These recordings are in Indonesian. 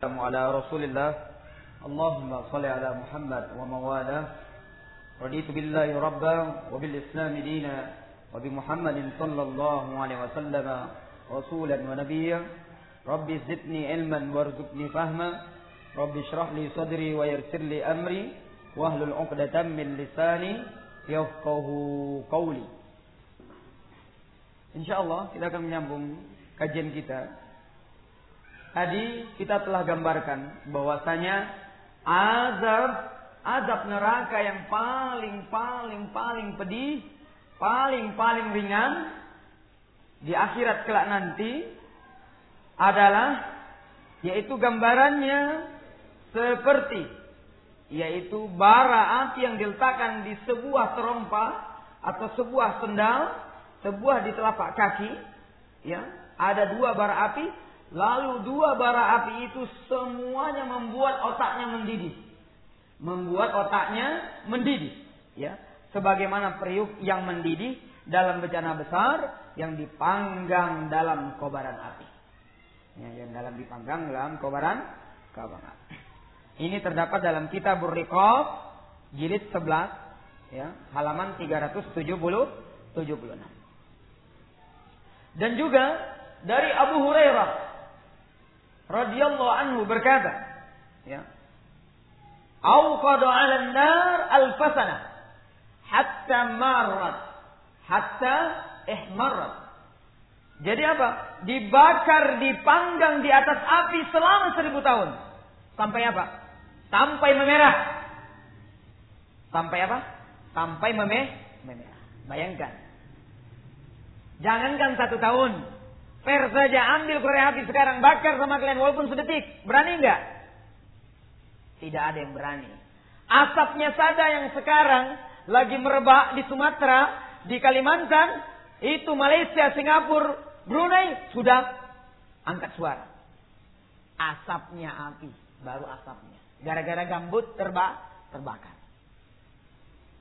والسلام على رسول الله. اللهم صل على محمد ومواله رضيت بالله ربا وبالإسلام دينا وبمحمد صلى الله عليه وسلم رسولا ونبيا. رب زدني علما وارزقني فهما. رب اشرح لي صدري ويسر لي أمري. واهلل عقدة من لساني يفقه قولي. Insyaallah kita akan menyambung kajian kita Tadi kita telah gambarkan bahwasanya azab azab neraka yang paling paling paling pedih, paling paling ringan di akhirat kelak nanti adalah yaitu gambarannya seperti yaitu bara api yang diletakkan di sebuah terompa atau sebuah sendal, sebuah di telapak kaki, ya, ada dua bara api Lalu dua bara api itu semuanya membuat otaknya mendidih. Membuat otaknya mendidih. Ya, sebagaimana periuk yang mendidih dalam bencana besar yang dipanggang dalam kobaran api. Ya, yang dalam dipanggang dalam kobaran kobaran. Ini terdapat dalam kitab Riqab jilid 11 ya, halaman 370 76. Dan juga dari Abu Hurairah radhiyallahu anhu berkata, ya. Auqadu 'ala an-nar al-fasana hatta marrat hatta ihmarrat. Jadi apa? Dibakar, dipanggang di atas api selama seribu tahun. Sampai apa? Sampai memerah. Sampai apa? Sampai memerah. Bayangkan. Jangankan satu tahun. Fair saja ambil korek api sekarang bakar sama kalian walaupun sedetik. Berani enggak? Tidak ada yang berani. Asapnya saja yang sekarang lagi merebak di Sumatera, di Kalimantan, itu Malaysia, Singapura, Brunei sudah angkat suara. Asapnya api, baru asapnya. Gara-gara gambut terba terbakar.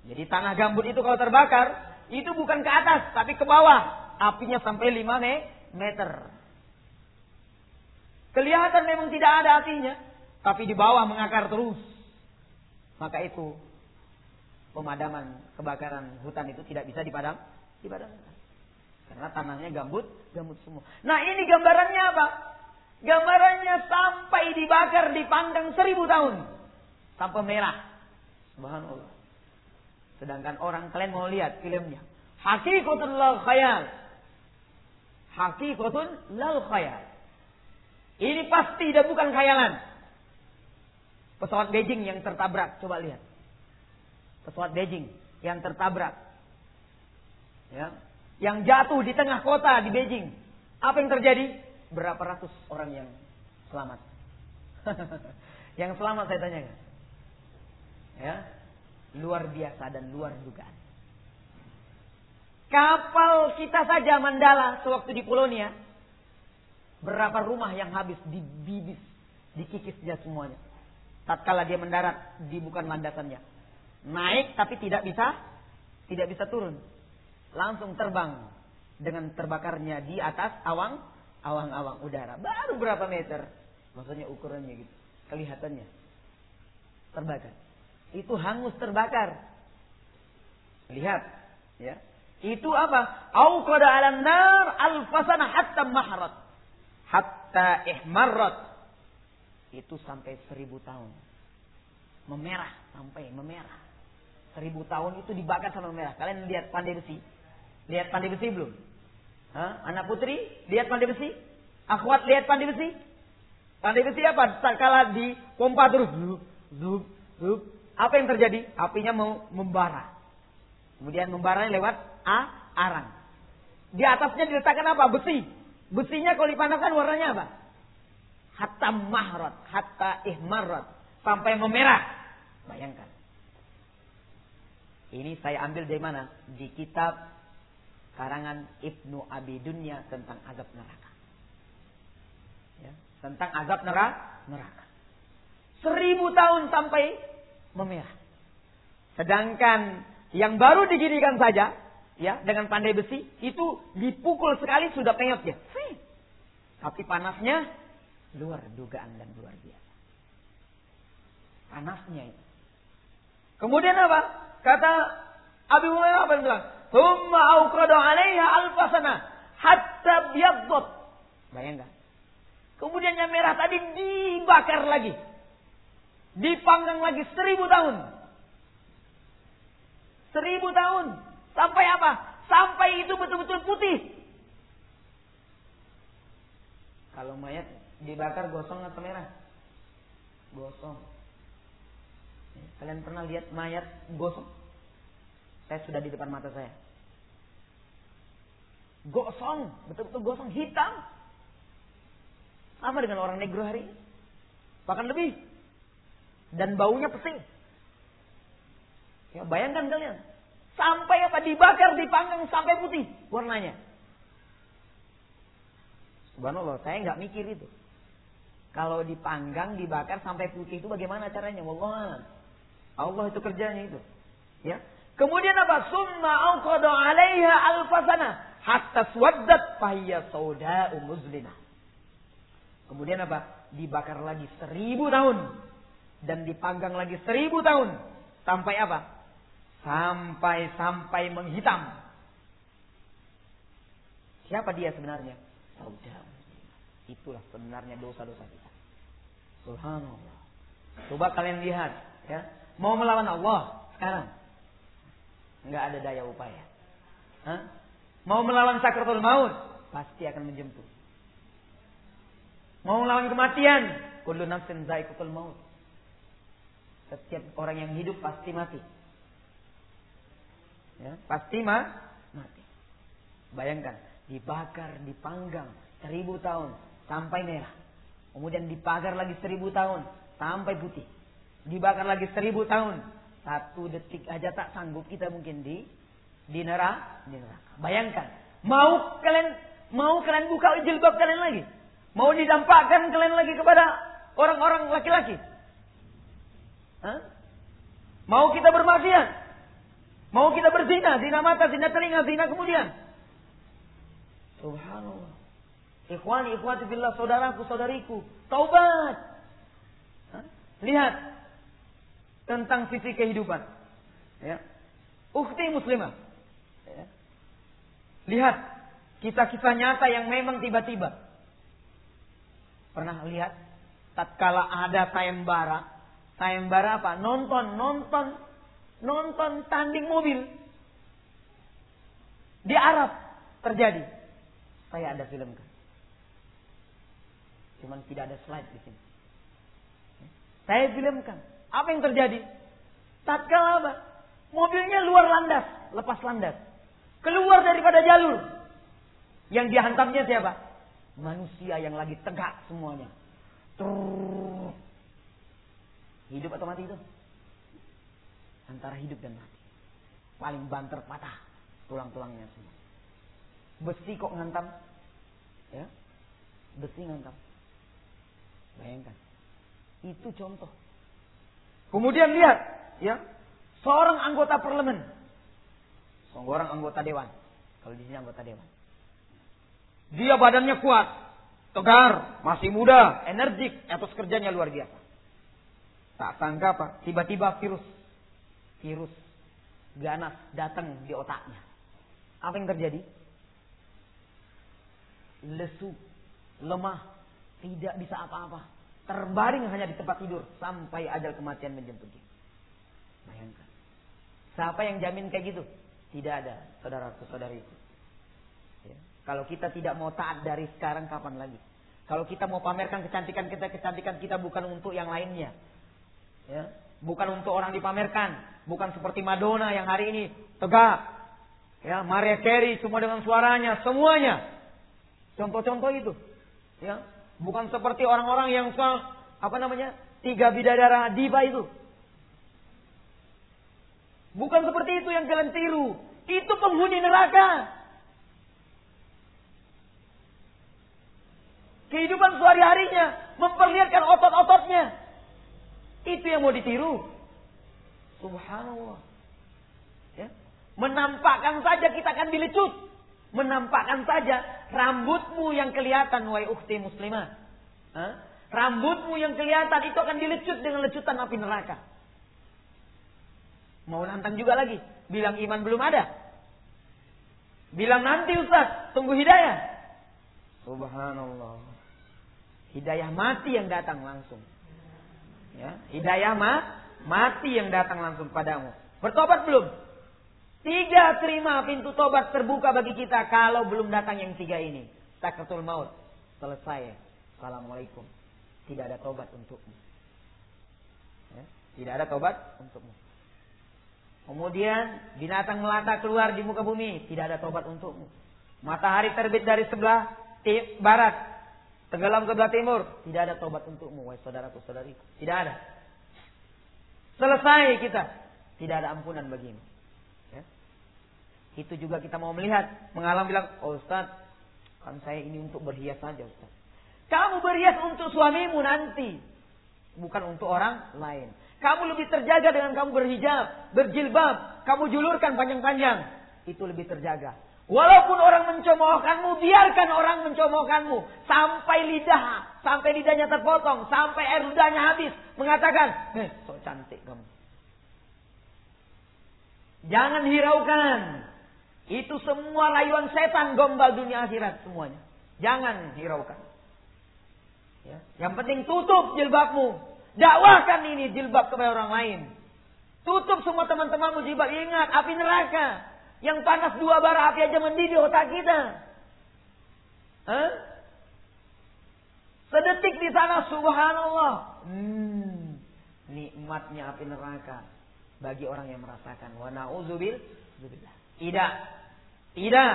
Jadi tanah gambut itu kalau terbakar, itu bukan ke atas, tapi ke bawah. Apinya sampai 5 meter. Kelihatan memang tidak ada apinya, tapi di bawah mengakar terus. Maka itu pemadaman kebakaran hutan itu tidak bisa dipadam, dipadamkan. Karena tanahnya gambut, gambut semua. Nah ini gambarannya apa? Gambarannya sampai dibakar, dipanggang seribu tahun. Sampai merah. Subhanallah. Sedangkan orang kalian mau lihat filmnya. Hakikatullah khayal hakikatun lal khayal. Ini pasti dan bukan khayalan. Pesawat Beijing yang tertabrak, coba lihat. Pesawat Beijing yang tertabrak. Ya. Yang jatuh di tengah kota di Beijing. Apa yang terjadi? Berapa ratus orang yang selamat? yang selamat saya tanya. Ya. Luar biasa dan luar dugaan. Kapal kita saja Mandala sewaktu di Polonia. Berapa rumah yang habis dibibis, dikikis dia semuanya. Tatkala dia mendarat di bukan landasannya. Naik tapi tidak bisa tidak bisa turun. Langsung terbang dengan terbakarnya di atas awang awang-awang udara. Baru berapa meter? Maksudnya ukurannya gitu. Kelihatannya. Terbakar. Itu hangus terbakar. Lihat, ya. Itu apa? Auqada 'alan nar alfasana hatta mahrat. Hatta ihmarrat. Itu sampai seribu tahun. Memerah sampai memerah. Seribu tahun itu dibakar sama memerah. Kalian lihat pandai besi? Lihat pandai besi belum? Hah? Anak putri, lihat pandai besi? Akhwat lihat pandai besi? Pandai besi apa? Kala di pompa terus. Zup, zup, zup. Apa yang terjadi? Apinya mau membara. Kemudian membara lewat A, arang. Di atasnya diletakkan apa? Besi. Besinya kalau dipanaskan warnanya apa? Hatta mahrat, hatta ihmarat. Sampai memerah. Bayangkan. Ini saya ambil dari mana? Di kitab karangan Ibnu Abi Dunya tentang azab neraka. Ya, tentang azab neraka. neraka. Seribu tahun sampai memerah. Sedangkan yang baru digirikan saja ya dengan pandai besi itu dipukul sekali sudah penyot ya. Tapi panasnya Luar dugaan dan luar biasa. Panasnya itu. Kemudian apa? Kata Abi Hurairah apa yang bilang? Thumma auqadu 'alaiha alfasana hatta biyaddot. Bayangkan. Kemudian yang merah tadi dibakar lagi. Dipanggang lagi seribu tahun. Seribu tahun. Sampai apa? Sampai itu betul-betul putih. Kalau mayat dibakar gosong atau merah? Gosong. Kalian pernah lihat mayat gosong? Saya sudah di depan mata saya. Gosong, betul-betul gosong, hitam. Sama dengan orang negro hari ini. Bahkan lebih. Dan baunya pesing. Ya, bayangkan kalian. Sampai apa? Dibakar, dipanggang sampai putih warnanya. Subhanallah, saya nggak mikir itu. Kalau dipanggang, dibakar sampai putih itu bagaimana caranya? Wallah. Allah itu kerjanya itu. Ya. Kemudian apa? Summa auqadu 'alaiha alfasana hatta swaddat fahiya sauda'u muslimah. Kemudian apa? Dibakar lagi seribu tahun. Dan dipanggang lagi seribu tahun. Sampai apa? Sampai-sampai menghitam. Siapa dia sebenarnya? Saudara Itulah sebenarnya dosa-dosa kita. Subhanallah. Coba kalian lihat. ya Mau melawan Allah sekarang nggak ada daya upaya. Hah? Mau melawan sakratul maut, pasti akan menjemput. Mau melawan kematian, kullu nafsin za'iqatul maut. Setiap orang yang hidup pasti mati. Ya, pasti ma mati. Bayangkan, dibakar, dipanggang seribu tahun sampai merah. Kemudian dibakar lagi seribu tahun sampai putih. Dibakar lagi seribu tahun satu detik aja tak sanggup kita mungkin di di neraka, di neraka. Bayangkan, mau kalian mau kalian buka jilbab kalian lagi? Mau didampakkan kalian lagi kepada orang-orang laki-laki? Mau kita bermaksiat? Mau kita berzina, zina mata, zina telinga, zina kemudian? Subhanallah. Ikhwani, ikhwati billah, saudaraku, saudariku. Taubat. Lihat, tentang sisi kehidupan. Ya. Ukti muslimah. Ya. Lihat kisah-kisah nyata yang memang tiba-tiba. Pernah lihat tatkala ada sayembara, sayembara apa? Nonton, nonton, nonton tanding mobil di Arab terjadi. Saya ada filmkan. Cuman tidak ada slide di sini. Saya filmkan. Apa yang terjadi? Tatkala apa? Mobilnya luar landas, lepas landas. Keluar daripada jalur. Yang dihantamnya siapa? Manusia yang lagi tegak semuanya. Trrr. Hidup atau mati itu? Antara hidup dan mati. Paling banter patah tulang-tulangnya semua. Besi kok ngantam? Ya, besi ngantam. Bayangkan. Itu contoh. Kemudian lihat, ya, seorang anggota parlemen, seorang anggota dewan. Kalau di sini anggota dewan. Dia badannya kuat, tegar, masih muda, energik, atas kerjanya luar biasa. Tak sangka apa, tiba-tiba virus, virus ganas datang di otaknya. Apa yang terjadi? Lesu, lemah, tidak bisa apa-apa terbaring hanya di tempat tidur sampai ajal kematian menjemput dia. Bayangkan. Siapa yang jamin kayak gitu? Tidak ada, saudara-saudariku. Ya. Kalau kita tidak mau taat dari sekarang, kapan lagi? Kalau kita mau pamerkan kecantikan kita, kecantikan kita bukan untuk yang lainnya. Ya. Bukan untuk orang dipamerkan. Bukan seperti Madonna yang hari ini tegak. Ya, Maria Carey semua dengan suaranya, semuanya. Contoh-contoh itu. Ya, Bukan seperti orang-orang yang apa namanya tiga bidadara diva itu. Bukan seperti itu yang kalian tiru. Itu penghuni neraka. Kehidupan sehari-harinya memperlihatkan otot-ototnya. Itu yang mau ditiru. Subhanallah. Ya. Menampakkan saja kita akan dilecut. Menampakkan saja rambutmu yang kelihatan wahai ukhti muslimah. Hah? Rambutmu yang kelihatan itu akan dilecut dengan lecutan api neraka. Mau nantang juga lagi. Bilang iman belum ada. Bilang nanti Ustaz, tunggu hidayah. Subhanallah. Hidayah mati yang datang langsung. Ya, hidayah ma mati yang datang langsung padamu. Bertobat belum? Tiga terima pintu tobat terbuka bagi kita kalau belum datang yang tiga ini. Sakratul maut. Selesai. Assalamualaikum. Tidak ada tobat untukmu. Ya, tidak ada tobat untukmu. Kemudian binatang melata keluar di muka bumi. Tidak ada tobat untukmu. Matahari terbit dari sebelah barat. Tenggelam ke sebelah timur. Tidak ada tobat untukmu. Wahai saudaraku saudariku. Tidak ada. Selesai kita. Tidak ada ampunan bagimu. Ya. Itu juga kita mau melihat. Mengalami bilang. Oh Ustaz. Kan saya ini untuk berhias saja Ustaz. Kamu berhias untuk suamimu nanti. Bukan untuk orang lain. Kamu lebih terjaga dengan kamu berhijab, berjilbab. Kamu julurkan panjang-panjang. Itu lebih terjaga. Walaupun orang mencemoohkanmu, biarkan orang mencemoohkanmu. Sampai lidah, sampai lidahnya terpotong, sampai air ludahnya habis. Mengatakan, eh, so cantik kamu. Jangan hiraukan. Itu semua layuan setan gombal dunia akhirat semuanya. Jangan hiraukan. Ya. Yang penting tutup jilbabmu. Dakwakan ini jilbab kepada orang lain. Tutup semua teman-temanmu jilbab. Ingat, api neraka. Yang panas dua bara api aja mendidih otak kita. Hah? Sedetik di sana subhanallah. Hmm, nikmatnya api neraka bagi orang yang merasakan. Wa na'udzubil Tidak. Tidak.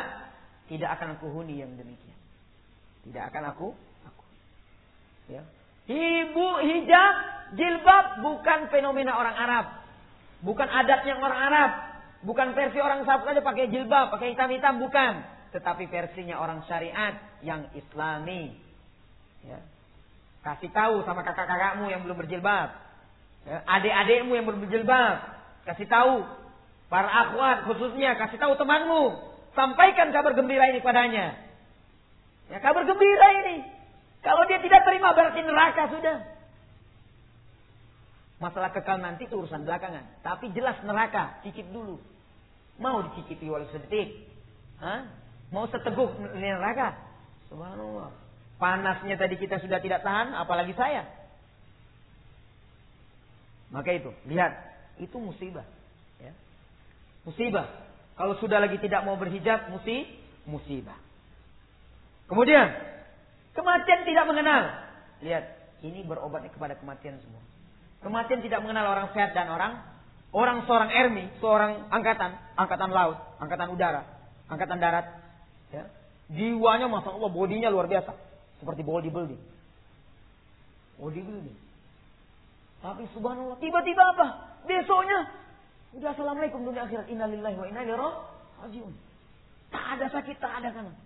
Tidak akan aku huni yang demikian. Tidak akan aku aku. Ya. Ibu hijab, jilbab bukan fenomena orang Arab. Bukan adatnya orang Arab. Bukan versi orang Arab saja pakai jilbab, pakai hitam-hitam, bukan. Tetapi versinya orang syariat yang islami. Ya. Kasih tahu sama kakak-kakakmu yang belum berjilbab. Ya. Adik-adikmu yang belum berjilbab. Kasih tahu. Para akhwat khususnya, kasih tahu temanmu. Sampaikan kabar gembira ini padanya. Ya, kabar gembira ini. Kalau dia tidak terima berarti neraka sudah. Masalah kekal nanti itu urusan belakangan. Tapi jelas neraka, cicip dulu. Mau dicicipi walau sedetik. Hah? Mau seteguk neraka? Subhanallah. Panasnya tadi kita sudah tidak tahan, apalagi saya. Maka itu, lihat. Itu musibah. Ya. Musibah. Kalau sudah lagi tidak mau berhijab, mesti musibah. Kemudian, Kematian tidak mengenal. Lihat, ini berobatnya kepada kematian semua. Kematian tidak mengenal orang sehat dan orang orang seorang ermi, seorang angkatan, angkatan laut, angkatan udara, angkatan darat. Ya. Jiwanya masya Allah, bodinya luar biasa, seperti bodybuilding. Bodybuilding. Tapi subhanallah, tiba-tiba apa? Besoknya, udah assalamualaikum dunia akhirat, innalillahi wa inna ilaihi rajiun. Tak ada sakit, tak ada kanan.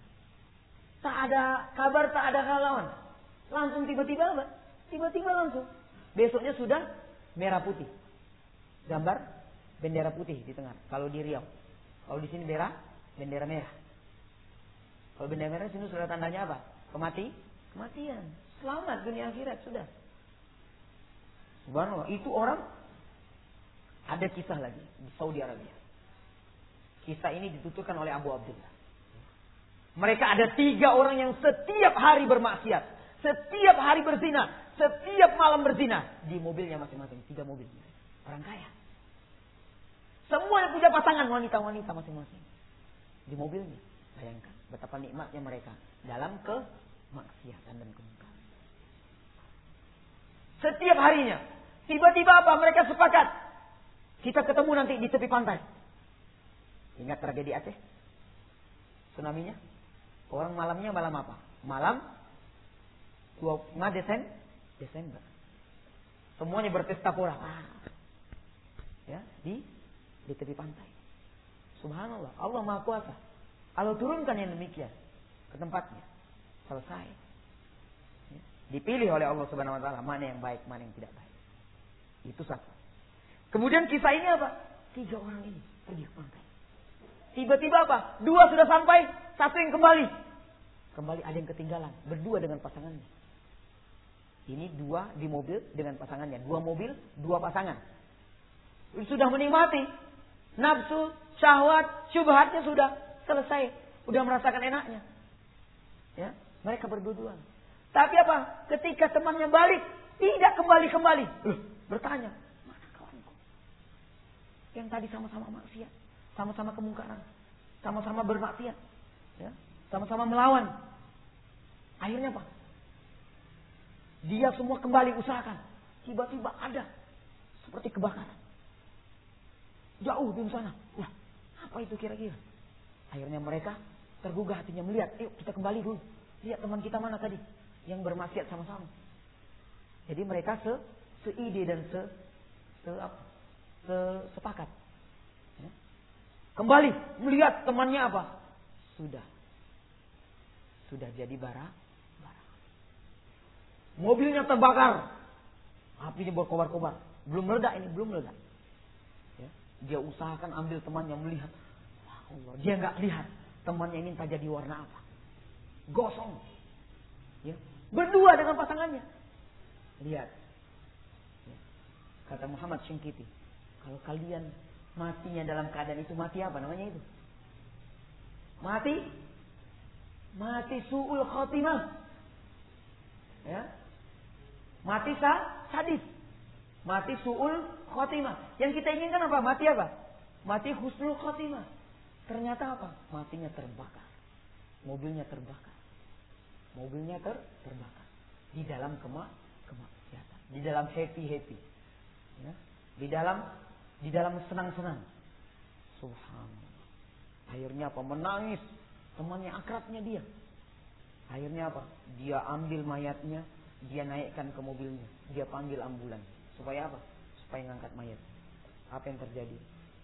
Tak ada kabar, tak ada halauan. Langsung tiba-tiba apa? Tiba-tiba langsung. Besoknya sudah merah putih. Gambar bendera putih di tengah. Kalau di Riau. Kalau di sini merah, bendera merah. Kalau bendera merah sini sudah tandanya apa? Kemati, kematian. Selamat dunia akhirat sudah. Subhanallah, itu orang ada kisah lagi di Saudi Arabia. Kisah ini dituturkan oleh Abu Abdullah. Mereka ada tiga orang yang setiap hari bermaksiat. Setiap hari berzina. Setiap malam berzina. Di mobilnya masing-masing. Tiga mobil. Orang kaya. Semua punya pasangan wanita-wanita masing-masing. Di mobilnya. Bayangkan. Betapa nikmatnya mereka. Dalam kemaksiatan dan kemungkaran. Setiap harinya. Tiba-tiba apa? Mereka sepakat. Kita ketemu nanti di tepi pantai. Ingat tragedi Aceh? Tsunami-nya? Orang malamnya malam apa? Malam 25 Desember. Desember. Semuanya berpesta pura. Ah. Ya, di di tepi pantai. Subhanallah, Allah Maha Kuasa. Allah turunkan yang demikian ke tempatnya. Selesai. Ya. Dipilih oleh Allah Subhanahu wa taala mana yang baik, mana yang tidak baik. Itu satu. Kemudian kisah ini apa? Tiga orang ini pergi ke pantai. Tiba-tiba apa? Dua sudah sampai, satu yang kembali. Kembali ada yang ketinggalan. Berdua dengan pasangannya. Ini dua di mobil dengan pasangannya. Dua mobil, dua pasangan. Sudah menikmati. Nafsu, syahwat, syubhatnya sudah selesai. Sudah merasakan enaknya. Ya, mereka berdua Tapi apa? Ketika temannya balik, tidak kembali-kembali. bertanya, mana kawanku? Yang tadi sama-sama maksiat. Sama-sama kemungkaran. Sama-sama bermaksiat. Ya, sama-sama melawan. Akhirnya apa? Dia semua kembali usahakan. Tiba-tiba ada seperti kebakaran. Jauh di sana. Wah, apa itu kira-kira? Akhirnya mereka tergugah hatinya melihat, yuk kita kembali dulu. Lihat teman kita mana tadi yang bermaksiat sama-sama. Jadi mereka se seide dan se se, se sepakat. Ya. Kembali melihat temannya apa? Sudah. Sudah jadi bara Mobilnya terbakar. Apinya berkobar-kobar. Belum meledak ini, belum meledak. Dia usahakan ambil temannya melihat. Allah, dia nggak lihat temannya ini tak jadi warna apa. Gosong. Ya. Berdua dengan pasangannya. Lihat. Ya. Kata Muhammad Syengkiti. Kalau kalian matinya dalam keadaan itu mati apa namanya itu? Mati mati suul khotimah. Ya, Mati sah, sadis. Mati su'ul khotimah. Yang kita inginkan apa? Mati apa? Mati husnul khotimah. Ternyata apa? Matinya terbakar. Mobilnya terbakar. Mobilnya ter terbakar. Di dalam kemak kemaksiatan. Di dalam happy-happy. Ya. Di dalam di dalam senang-senang. Subhanallah. Akhirnya apa? Menangis. Temannya akrabnya dia. Akhirnya apa? Dia ambil mayatnya, dia naikkan ke mobilnya. Dia panggil ambulan. Supaya apa? Supaya ngangkat mayat. Apa yang terjadi?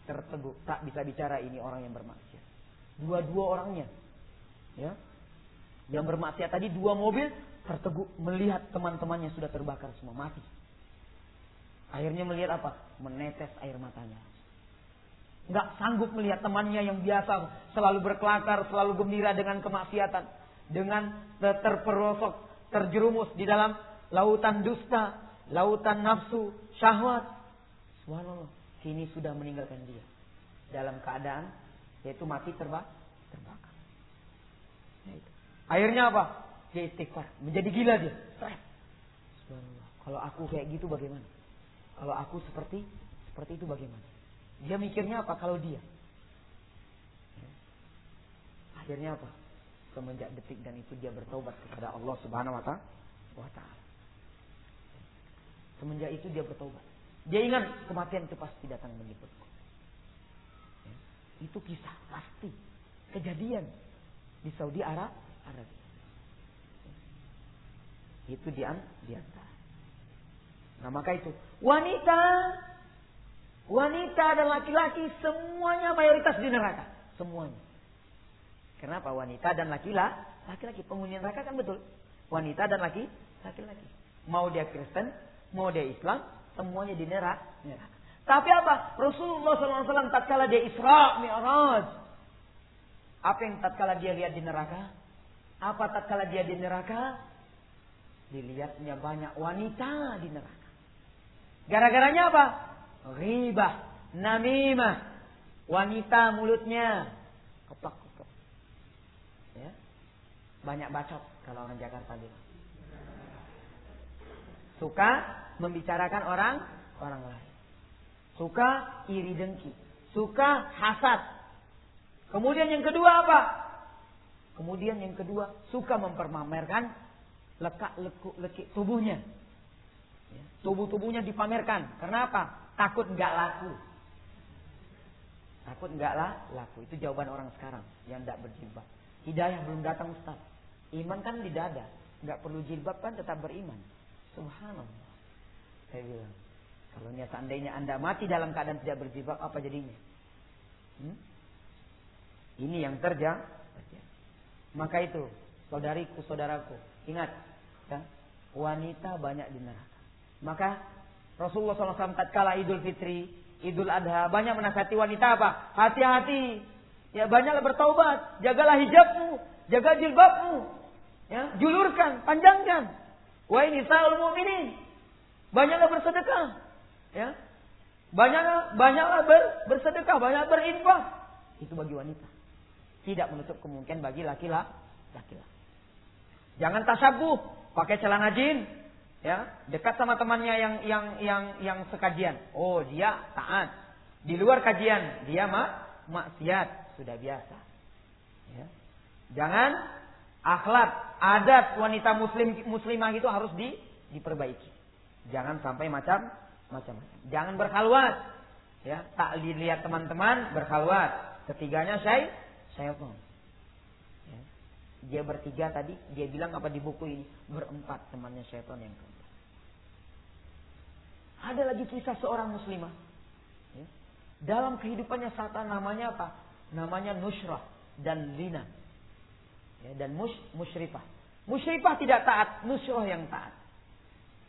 Terteguk. Tak bisa bicara ini orang yang bermaksiat. Dua-dua orangnya. Ya. Yang bermaksiat tadi dua mobil terteguk melihat teman-temannya sudah terbakar semua mati. Akhirnya melihat apa? Menetes air matanya. Nggak sanggup melihat temannya yang biasa selalu berkelakar, selalu gembira dengan kemaksiatan, dengan terperosok terjerumus di dalam lautan dusta, lautan nafsu, syahwat. Subhanallah, kini sudah meninggalkan dia. Dalam keadaan yaitu mati terbak, terbakar. Ya Akhirnya apa? Dia istighfar, menjadi gila dia. Subhanallah. Kalau aku kayak gitu bagaimana? Kalau aku seperti seperti itu bagaimana? Dia mikirnya apa kalau dia? Ya. Akhirnya apa? semenjak detik dan itu dia bertobat kepada Allah Subhanahu wa taala. Semenjak itu dia bertobat. Dia ingat kematian itu pasti datang menjemputku. Ya. Itu kisah pasti kejadian di Saudi Arab Arabia. Itu di, di antara. Nah maka itu wanita wanita dan laki-laki semuanya mayoritas di neraka semuanya. Kenapa wanita dan laki-laki? Laki-laki penghuni neraka kan betul. Wanita dan laki laki-laki. Mau dia Kristen, mau dia Islam, semuanya di neraka. Tapi apa? Rasulullah SAW tatkala dia Isra Mi'raj. Apa yang tatkala dia lihat di neraka? Apa tatkala dia di neraka? Dilihatnya banyak wanita di neraka. Gara-garanya apa? Ribah, namimah. Wanita mulutnya kepak Ya. Banyak bacot kalau orang Jakarta bilang. Suka membicarakan orang orang lain. Suka iri dengki. Suka hasad. Kemudian yang kedua apa? Kemudian yang kedua suka mempermamerkan lekak lekuk lekik tubuhnya. Ya. Tubuh tubuhnya dipamerkan. Kenapa? Takut nggak laku. Takut nggak laku. Itu jawaban orang sekarang yang tidak berjilbab. Hidayah belum datang Ustaz. Iman kan di dada. Nggak perlu jilbab kan tetap beriman. Subhanallah. Saya bilang. Kalau seandainya anda mati dalam keadaan tidak berjilbab, apa jadinya? Hmm? Ini yang terjadi. Maka itu, saudariku, saudaraku, ingat, ya, wanita banyak di neraka. Maka Rasulullah SAW tatkala Idul Fitri, Idul Adha, banyak menasihati wanita apa? Hati-hati, Ya banyaklah bertaubat. Jagalah hijabmu. Jaga jilbabmu. Ya, julurkan, panjangkan. Wa ini sa'ul mu'minin. Banyaklah bersedekah. Ya. Banyaklah banyaklah ber, bersedekah, banyak berinfak. Itu bagi wanita. Tidak menutup kemungkinan bagi laki-laki. Laki-laki. Jangan tasabuh, pakai celana jin, ya, dekat sama temannya yang yang yang yang sekajian. Oh, dia taat. Di luar kajian, dia mak maksiat, sudah biasa. Ya. Jangan akhlak, adat wanita muslim muslimah itu harus di, diperbaiki. Jangan sampai macam macam-macam. Jangan berkhalwat. Ya, tak dilihat teman-teman berkhalwat. Ketiganya saya saya. Ya. Dia bertiga tadi, dia bilang apa di buku ini? Berempat temannya syaitan yang keempat. Ada lagi kisah seorang muslimah. Ya. Dalam kehidupannya saat namanya apa? Namanya Nusrah dan Lina ya, dan mus, musyrifah. Musyrifah tidak taat, nusroh yang taat.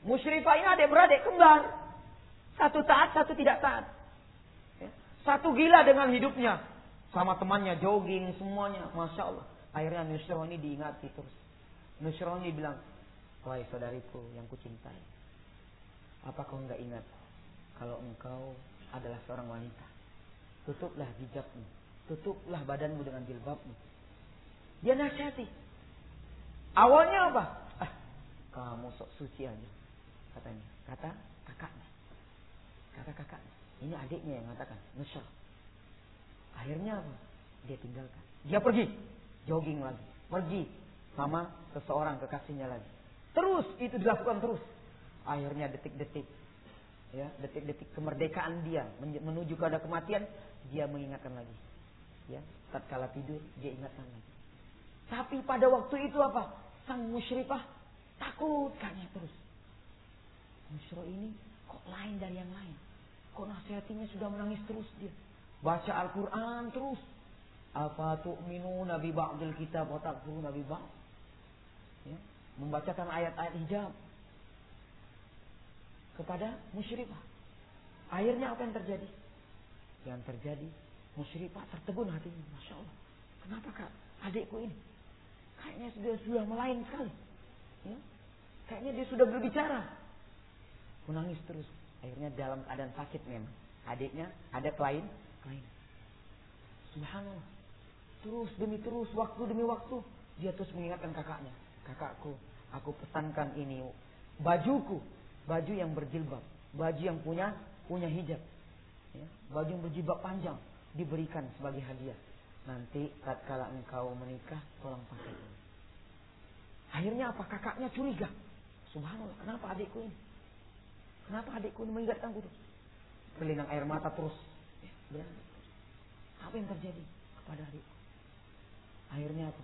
Musyrifah ini adik beradik kembar. Satu taat, satu tidak taat. Ya. Satu gila dengan hidupnya. Sama temannya jogging semuanya. Masya Allah. Akhirnya Nusroh ini diingati terus. Nusroh ini bilang, Wahai saudariku yang kucintai. Apa kau enggak ingat? Kalau engkau adalah seorang wanita. Tutuplah hijabmu. Tutuplah badanmu dengan jilbabmu. Dia nasihati. Awalnya apa? Ah, kamu sok suci aja. Katanya. Kata kakaknya. Kata kakaknya. Ini adiknya yang mengatakan. Nusyar. Akhirnya apa? Dia tinggalkan. Dia pergi. Jogging lagi. Pergi. Sama seseorang kekasihnya lagi. Terus. Itu dilakukan terus. Akhirnya detik-detik. Ya, detik-detik kemerdekaan dia menuju kepada kematian, dia mengingatkan lagi. Ya, tatkala tidur dia ingatkan lagi. Tapi pada waktu itu apa? Sang musyrifah takut kayaknya terus. Musyro ini kok lain dari yang lain. Kok nasihatinya sudah menangis terus dia. Baca Al-Quran terus. Apa tu'minu nabi ba'dil kitab wa takfuru nabi ba'd. Ya. Membacakan ayat-ayat hijab. Kepada musyrifah. Akhirnya apa yang terjadi? Yang terjadi musyrifah tertegun hatinya. Masya Allah. Kenapa kak adikku ini? Kayaknya sudah sudah melain sekali. Ya? Kayaknya dia sudah berbicara. Menangis terus. Akhirnya dalam keadaan sakit memang. Adiknya ada klien, klien. Subhanallah. Terus demi terus, waktu demi waktu. Dia terus mengingatkan kakaknya. Kakakku, aku pesankan ini. Bajuku. Baju yang berjilbab. Baju yang punya punya hijab. Ya, baju yang berjilbab panjang. Diberikan sebagai hadiah. Nanti tatkala engkau menikah, tolong pakai ini. Akhirnya apa? Kakaknya curiga. Subhanallah, kenapa adikku ini? Kenapa adikku mengingatkanku terus? Berlinang air mata terus. Ya, apa yang terjadi kepada adikku? Akhirnya apa?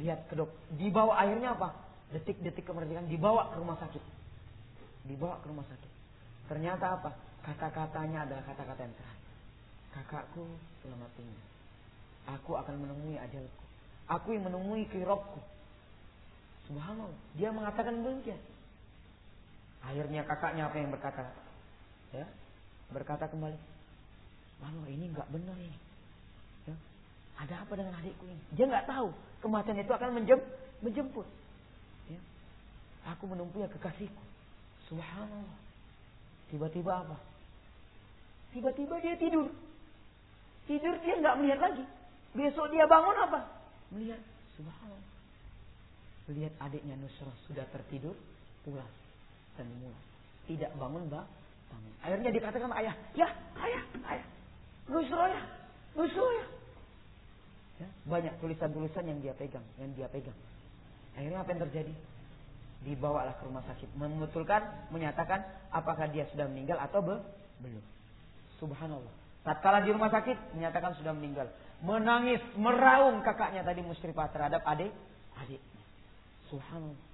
Lihat ke dok. Dibawa akhirnya apa? Detik-detik kemerdekaan dibawa ke rumah sakit. Dibawa ke rumah sakit. Ternyata apa? Kata-katanya adalah kata-kata yang terakhir. Kakakku selamat tinggal. Aku akan menemui ajalku. Aku yang menemui kirobku. Subhanallah. Dia mengatakan demikian. Akhirnya kakaknya apa yang berkata? Ya, berkata kembali. Lalu ini nggak benar ini. Ya, ada apa dengan adikku ini? Dia nggak tahu kematian itu akan menjem, menjemput. Ya, aku menempuh kekasihku. Subhanallah. Tiba-tiba apa? Tiba-tiba dia tidur. Tidur dia nggak melihat lagi. Besok dia bangun apa? Melihat. Subhanallah. Lihat adiknya Nusrah sudah tertidur, pulas Tidak bangun, mbak. Bangun. Akhirnya dikatakan ayah, ya, ayah, ayah. Nusrah ya, Nusrah ya. ya. Banyak tulisan-tulisan yang dia pegang, yang dia pegang. Akhirnya apa yang terjadi? Dibawalah ke rumah sakit. Membetulkan, menyatakan apakah dia sudah meninggal atau be? belum. Subhanallah. Tatkala di rumah sakit menyatakan sudah meninggal. Menangis, meraung kakaknya tadi musyrifah terhadap adik, adik. Subhanallah.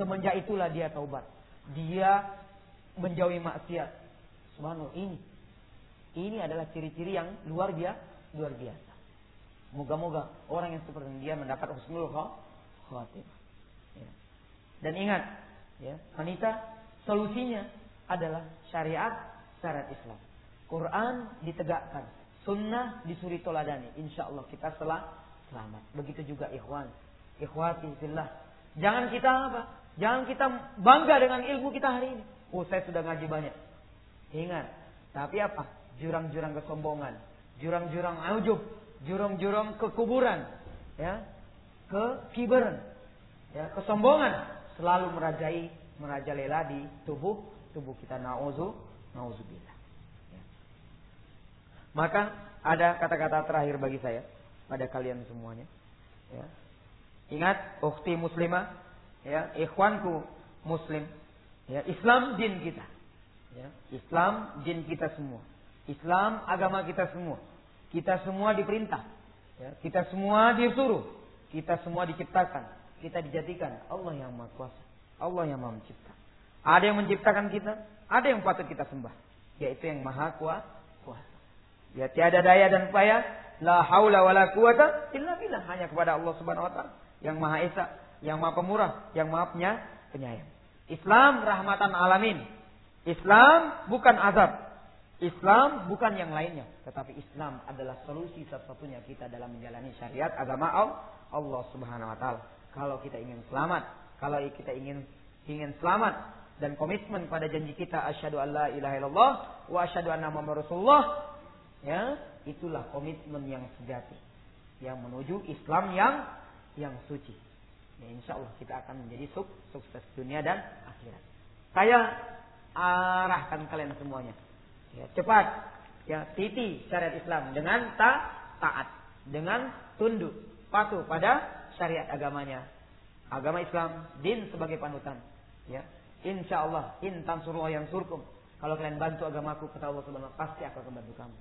Semenjak itulah dia taubat. Dia menjauhi maksiat. Subhanallah ini. Ini adalah ciri-ciri yang luar biasa, luar biasa. Moga-moga orang yang seperti dia mendapat husnul khawatir. Ya. Dan ingat, ya, wanita solusinya adalah syariat syariat Islam. Quran ditegakkan. Sunnah disuri toladani. Insya Allah kita selamat. Begitu juga ikhwan. Ikhwati fillah. Jangan kita apa? Jangan kita bangga dengan ilmu kita hari ini. Oh, saya sudah ngaji banyak. Ingat, tapi apa? Jurang-jurang kesombongan, jurang-jurang ujub, jurang-jurang kekuburan, ya, kekiberan, ya, kesombongan selalu merajai merajalela di tubuh tubuh kita. Nauzu, nauzubillah. Ya. Maka ada kata-kata terakhir bagi saya pada kalian semuanya. Ya. Ingat, ukhti muslimah, ya, ikhwanku muslim, ya, Islam din kita. Ya, Islam din kita semua. Islam agama kita semua. Kita semua diperintah. Ya, kita semua disuruh. Kita semua diciptakan. Kita dijadikan Allah yang Maha Kuasa. Allah yang Maha Mencipta. Ada yang menciptakan kita, ada yang patut kita sembah, yaitu yang Maha Kuasa. Ya tiada daya dan upaya La haula wala quwata illa billah. Hanya kepada Allah Subhanahu wa taala yang Maha Esa, yang Maha Pemurah, yang Maha Penyayang. Islam rahmatan alamin. Islam bukan azab. Islam bukan yang lainnya, tetapi Islam adalah solusi satu-satunya kita dalam menjalani syariat agama Allah Subhanahu wa taala. Kalau kita ingin selamat, kalau kita ingin ingin selamat dan komitmen pada janji kita asyhadu alla ilaha illallah wa asyhadu anna muhammadar rasulullah ya itulah komitmen yang sejati yang menuju Islam yang yang suci. Ya, insya Allah kita akan menjadi suk, sukses dunia dan akhirat. Saya arahkan kalian semuanya. Ya, cepat, ya titi syariat Islam dengan ta, taat, dengan tunduk, patuh pada syariat agamanya. Agama Islam, din sebagai panutan. Ya, insya Allah, in tansurullah yang surkum. Kalau kalian bantu agamaku, kata Allah Subhanahu pasti akan membantu kamu.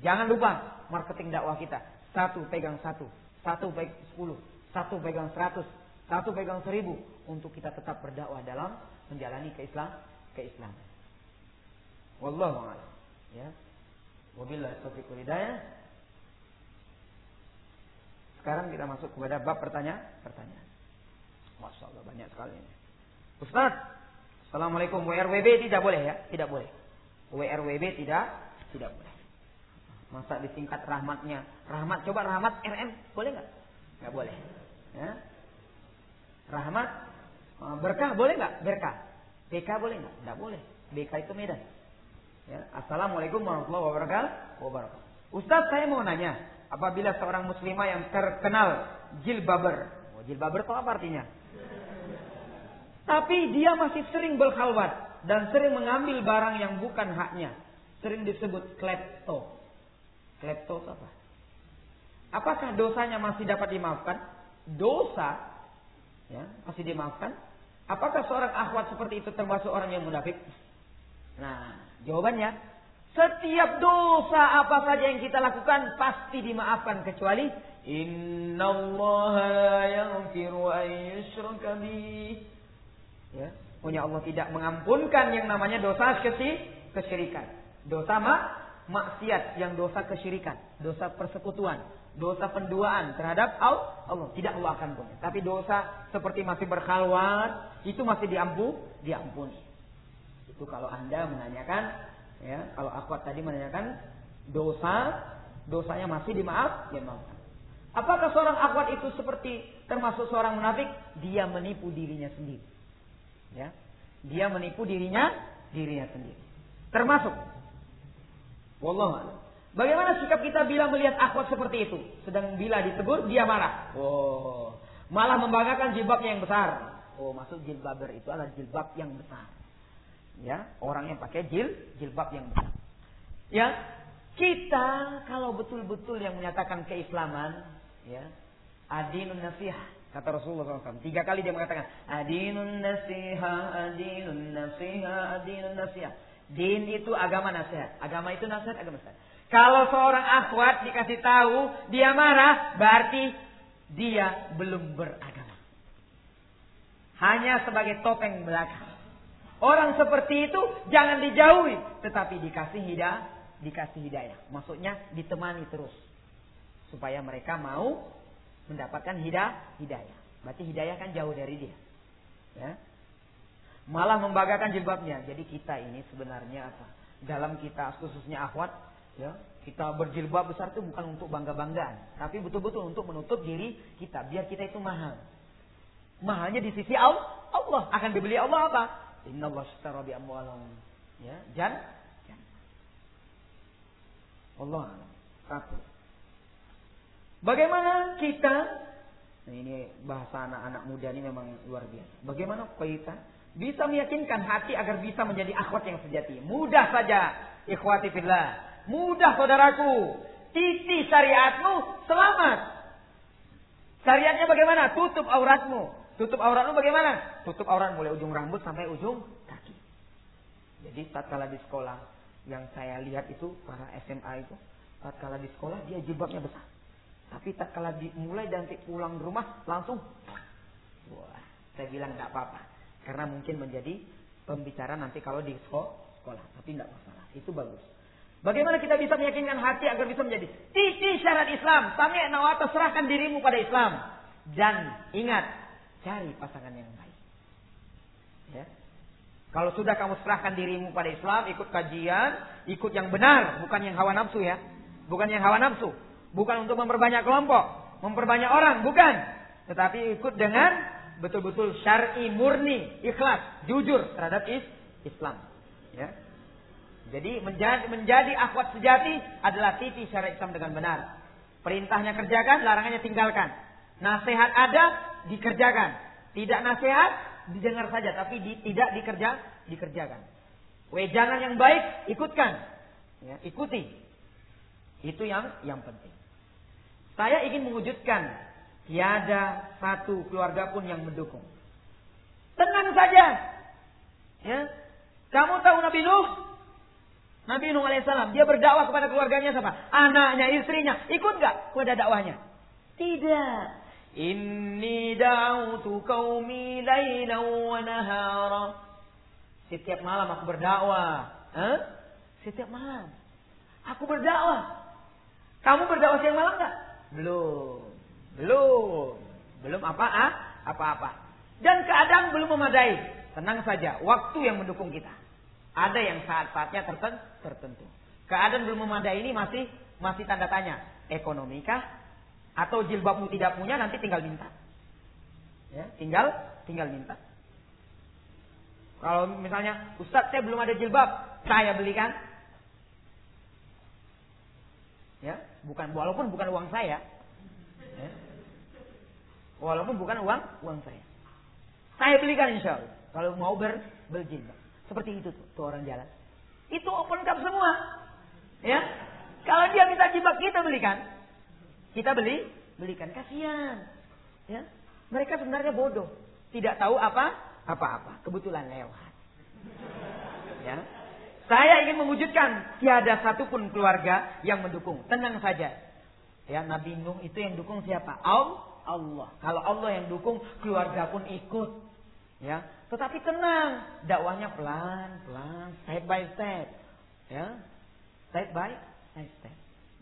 Jangan lupa marketing dakwah kita. Satu pegang satu. Satu pegang sepuluh. Satu pegang seratus. Satu pegang seribu. Untuk kita tetap berdakwah dalam menjalani keislam, keislam. Wallahu a'lam. Ya. Wabillahi taufiq hidayah. Sekarang kita masuk kepada bab pertanyaan. Pertanyaan. Masya Allah banyak sekali ini. Ustaz, Assalamualaikum. WRWB tidak boleh ya? Tidak boleh. WRWB tidak tidak boleh. Masa disingkat rahmatnya. Rahmat, coba rahmat RM. Boleh nggak? Nggak boleh. Ya. Rahmat, eh, berkah boleh nggak? Berkah. BK boleh nggak? Nggak boleh. BK itu Medan. Ya. Assalamualaikum warahmatullahi wabarakatuh. Ustaz saya mau nanya. Apabila seorang muslimah yang terkenal jilbaber. Oh, jilbaber itu apa artinya? Tapi dia masih sering berkhalwat. Dan sering mengambil barang yang bukan haknya. Sering disebut klepto. Klepto apa? Apakah dosanya masih dapat dimaafkan? Dosa ya, masih dimaafkan. Apakah seorang akhwat seperti itu termasuk orang yang munafik? Nah, jawabannya setiap dosa apa saja yang kita lakukan pasti dimaafkan kecuali innallaha la yaghfiru an Ya, punya Allah tidak mengampunkan yang namanya dosa kesyirikan. Dosa mak maksiat yang dosa kesyirikan, dosa persekutuan, dosa penduaan terhadap Allah tidak Allah akan punya. Tapi dosa seperti masih berkhalwat itu masih diampu, diampuni. Itu kalau Anda menanyakan ya, kalau akhwat tadi menanyakan dosa dosanya masih dimaaf, ya maafkan. Apakah seorang akhwat itu seperti termasuk seorang munafik? Dia menipu dirinya sendiri. Ya. Dia menipu dirinya dirinya sendiri. Termasuk Wallahu Bagaimana sikap kita bila melihat akhwat seperti itu? Sedang bila ditegur, dia marah. Oh, malah membanggakan jilbabnya yang besar. Oh, maksud jilbaber itu adalah jilbab yang besar. Ya, orang yang pakai jil, jilbab yang besar. Ya, kita kalau betul-betul yang menyatakan keislaman, ya, adinun nasihah. Kata Rasulullah SAW. Tiga kali dia mengatakan, adinun nasihah, adinun nasihah, adinun nasihah. Din itu agama nasihat. Agama itu nasihat, agama nasihat. Kalau seorang akhwat dikasih tahu, dia marah, berarti dia belum beragama. Hanya sebagai topeng belakang. Orang seperti itu jangan dijauhi, tetapi dikasih hidayah, dikasih hidayah. Maksudnya ditemani terus supaya mereka mau mendapatkan hidayah, hidayah. Berarti hidayah kan jauh dari dia. Ya malah membanggakan jilbabnya. Jadi kita ini sebenarnya apa? Dalam kita khususnya akhwat, ya, kita berjilbab besar itu bukan untuk bangga-banggaan, tapi betul-betul untuk menutup diri kita biar kita itu mahal. Mahalnya di sisi Allah. Allah akan dibeli Allah apa? Inna Allah sytara bi amwalahum. Ya, jan. jan. Allah satu. Bagaimana kita Nah, ini bahasa anak-anak muda ini memang luar biasa. Bagaimana kita bisa meyakinkan hati agar bisa menjadi akhwat yang sejati? Mudah saja, ikhwati fillah. Mudah saudaraku. Titi syariatmu selamat. Syariatnya bagaimana? Tutup auratmu. Tutup auratmu bagaimana? Tutup aurat mulai ujung rambut sampai ujung kaki. Jadi tatkala di sekolah yang saya lihat itu para SMA itu tatkala di sekolah dia jilbabnya besar. Tapi tak kala dimulai dan pulang rumah langsung. Wah, saya bilang tidak apa-apa. Karena mungkin menjadi pembicara nanti kalau di sekolah. Tapi tidak masalah. Itu bagus. Bagaimana kita bisa meyakinkan hati agar bisa menjadi titi syarat Islam. Sami nawata serahkan dirimu pada Islam. Dan ingat, cari pasangan yang baik. Ya. Kalau sudah kamu serahkan dirimu pada Islam, ikut kajian, ikut yang benar, bukan yang hawa nafsu ya. Bukan yang hawa nafsu. Bukan untuk memperbanyak kelompok, memperbanyak orang, bukan. Tetapi ikut dengan betul-betul syar'i murni, ikhlas, jujur terhadap is Islam. Ya. Jadi menjadi menjadi akhwat sejati adalah titi syariat Islam dengan benar. Perintahnya kerjakan, larangannya tinggalkan. Nasihat ada, dikerjakan. Tidak nasihat, didengar saja, tapi di, tidak dikerja, dikerjakan. Wejangan yang baik, ikutkan. Ya, ikuti. Itu yang yang penting. Saya ingin mewujudkan tiada satu keluarga pun yang mendukung. Tenang saja. Ya. Kamu tahu Nabi Nuh? Nabi Nuh alaihissalam, dia berdakwah kepada keluarganya siapa? Anaknya, istrinya. Ikut nggak kepada dakwahnya? Tidak. Inni da'utu qaumi lailan wa nahara. Setiap malam aku berdakwah. Huh? Setiap malam. Aku berdakwah. Kamu berdakwah siang malam nggak? Belum. Belum. Belum apa ah? Apa-apa. Dan keadaan belum memadai. Tenang saja, waktu yang mendukung kita. Ada yang saat-saatnya tertentu. Keadaan belum memadai ini masih masih tanda tanya. Ekonomi kah? Atau jilbabmu tidak punya nanti tinggal minta. Ya, tinggal tinggal minta. Kalau misalnya Ustadz saya belum ada jilbab, saya belikan. Ya, bukan walaupun bukan uang saya. Ya. Walaupun bukan uang uang saya. Saya belikan insya Allah. Kalau mau ber, berjilbab. Seperti itu tuh, tuh orang jalan. Itu open cup semua. Ya. Kalau dia minta jilbab kita belikan. Kita beli, belikan. Kasihan. Ya. Mereka sebenarnya bodoh. Tidak tahu apa apa-apa. Kebetulan lewat. Ya. Saya ingin mewujudkan tiada satupun keluarga yang mendukung. Tenang saja. Ya, Nabi Nuh itu yang dukung siapa? Allah. Kalau Allah yang dukung, keluarga pun ikut. Ya, tetapi tenang, dakwahnya pelan-pelan, step by step. Ya. Step by step.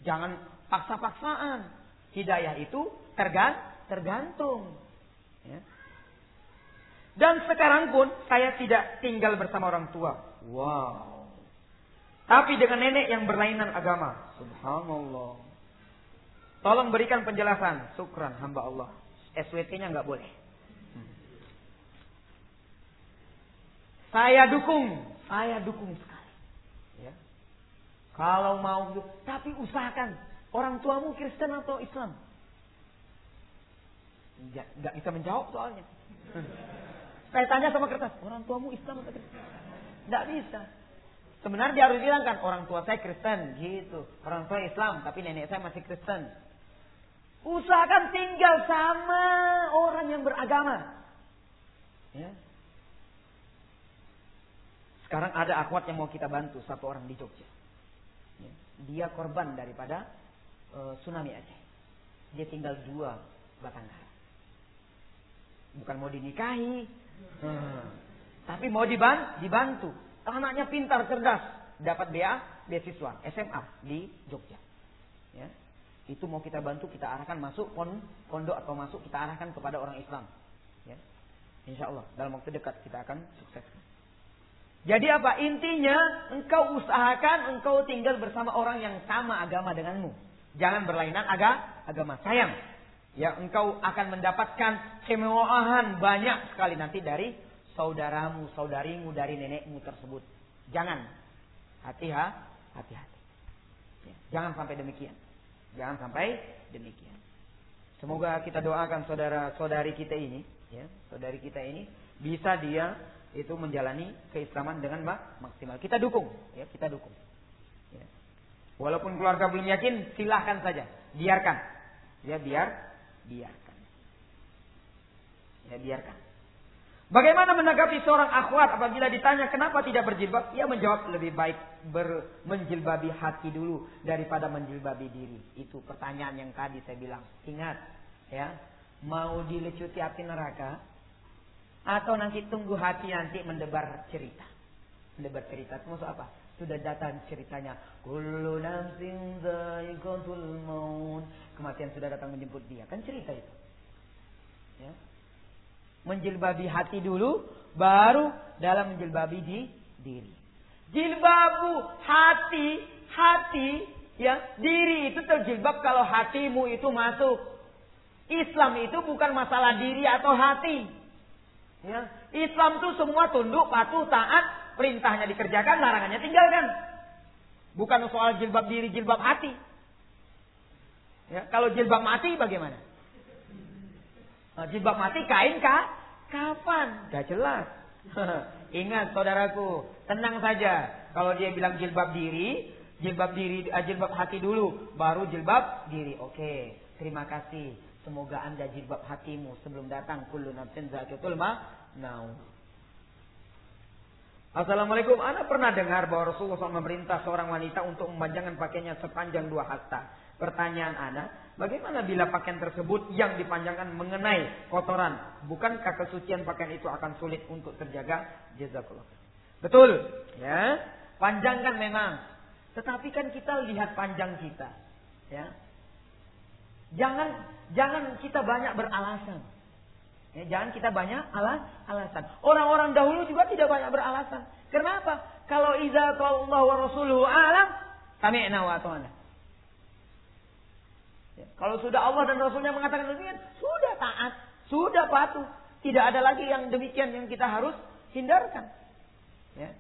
Jangan paksa-paksaan. Hidayah itu tergan tergantung. Ya. Dan sekarang pun saya tidak tinggal bersama orang tua. Wow. Tapi dengan nenek yang berlainan agama. Subhanallah. Tolong berikan penjelasan. Sukran hamba Allah. SWT-nya nggak boleh. Hmm. Saya dukung. Saya dukung sekali. Ya. Kalau mau, tapi usahakan. Orang tuamu Kristen atau Islam? Nggak bisa menjawab soalnya. Saya tanya sama kertas, orang tuamu Islam atau Kristen? Nggak bisa. Sebenarnya dia harus bilang kan orang tua saya Kristen gitu, orang tua Islam tapi nenek saya masih Kristen. Usahakan tinggal sama orang yang beragama. Ya. Sekarang ada akhwat yang mau kita bantu satu orang di Jogja. Ya. Dia korban daripada uh, tsunami Aceh. Dia tinggal dua batang Bukan mau dinikahi, hmm. tapi mau dibantu. Anaknya pintar, cerdas, dapat BA, beasiswa, SMA di Jogja. Ya. Itu mau kita bantu, kita arahkan masuk pondok atau masuk kita arahkan kepada orang Islam. Ya. Insya Allah dalam waktu dekat kita akan sukses. Jadi apa? Intinya engkau usahakan engkau tinggal bersama orang yang sama agama denganmu. Jangan berlainan aga, agama. Sayang. Ya, engkau akan mendapatkan kemewahan banyak sekali nanti dari saudaramu, saudarimu, dari nenekmu tersebut. Jangan. Hati-hati. Hati-hati. Ya, jangan sampai demikian. Jangan sampai demikian. Semoga kita doakan saudara-saudari kita ini, ya, saudari kita ini bisa dia itu menjalani keislaman dengan maksimal. Kita dukung, ya, kita dukung. Ya. Walaupun keluarga belum yakin, silahkan saja, biarkan. Ya, biar biarkan. Ya, biarkan. Bagaimana menanggapi seorang akhwat apabila ditanya kenapa tidak berjilbab? Ia menjawab lebih baik ber, menjilbabi hati dulu daripada menjilbabi diri. Itu pertanyaan yang tadi saya bilang. Ingat, ya, mau dilecuti api neraka atau nanti tunggu hati nanti mendebar cerita. Mendebar cerita maksud apa? Sudah datang ceritanya. Kullu nafsin maut. Kematian sudah datang menjemput dia. Kan cerita itu. Ya menjilbabi hati dulu, baru dalam menjilbabi di diri. Jilbabu hati, hati, ya diri itu terjilbab kalau hatimu itu masuk. Islam itu bukan masalah diri atau hati. Ya, Islam itu semua tunduk, patuh, taat, perintahnya dikerjakan, larangannya tinggalkan. Bukan soal jilbab diri, jilbab hati. Ya, kalau jilbab mati bagaimana? Nah, jilbab mati kain kah? Kapan? Gak jelas. Ingat saudaraku, tenang saja. Kalau dia bilang jilbab diri, jilbab diri, uh, jilbab hati dulu, baru jilbab diri. Oke, terima kasih. Semoga anda jilbab hatimu sebelum datang kullu nafsin zakatul ma nau. Assalamualaikum. Anda pernah dengar bahwa Rasulullah SAW memerintah seorang wanita untuk memanjangkan pakaiannya sepanjang dua hasta. Pertanyaan Anda, bagaimana bila pakaian tersebut yang dipanjangkan mengenai kotoran? Bukankah kesucian pakaian itu akan sulit untuk terjaga? Jazakallah. Betul, ya. Panjangkan memang. Tetapi kan kita lihat panjang kita, ya. Jangan jangan kita banyak beralasan. Ya, jangan kita banyak alas, alasan. Orang-orang dahulu juga tidak banyak beralasan. Kenapa? Kalau iza Allah wa rasuluhu alam, sami'na wa ta'ala. Ya, kalau sudah Allah dan Rasulnya mengatakan demikian, sudah taat, sudah patuh. Tidak ada lagi yang demikian yang kita harus hindarkan. Ya.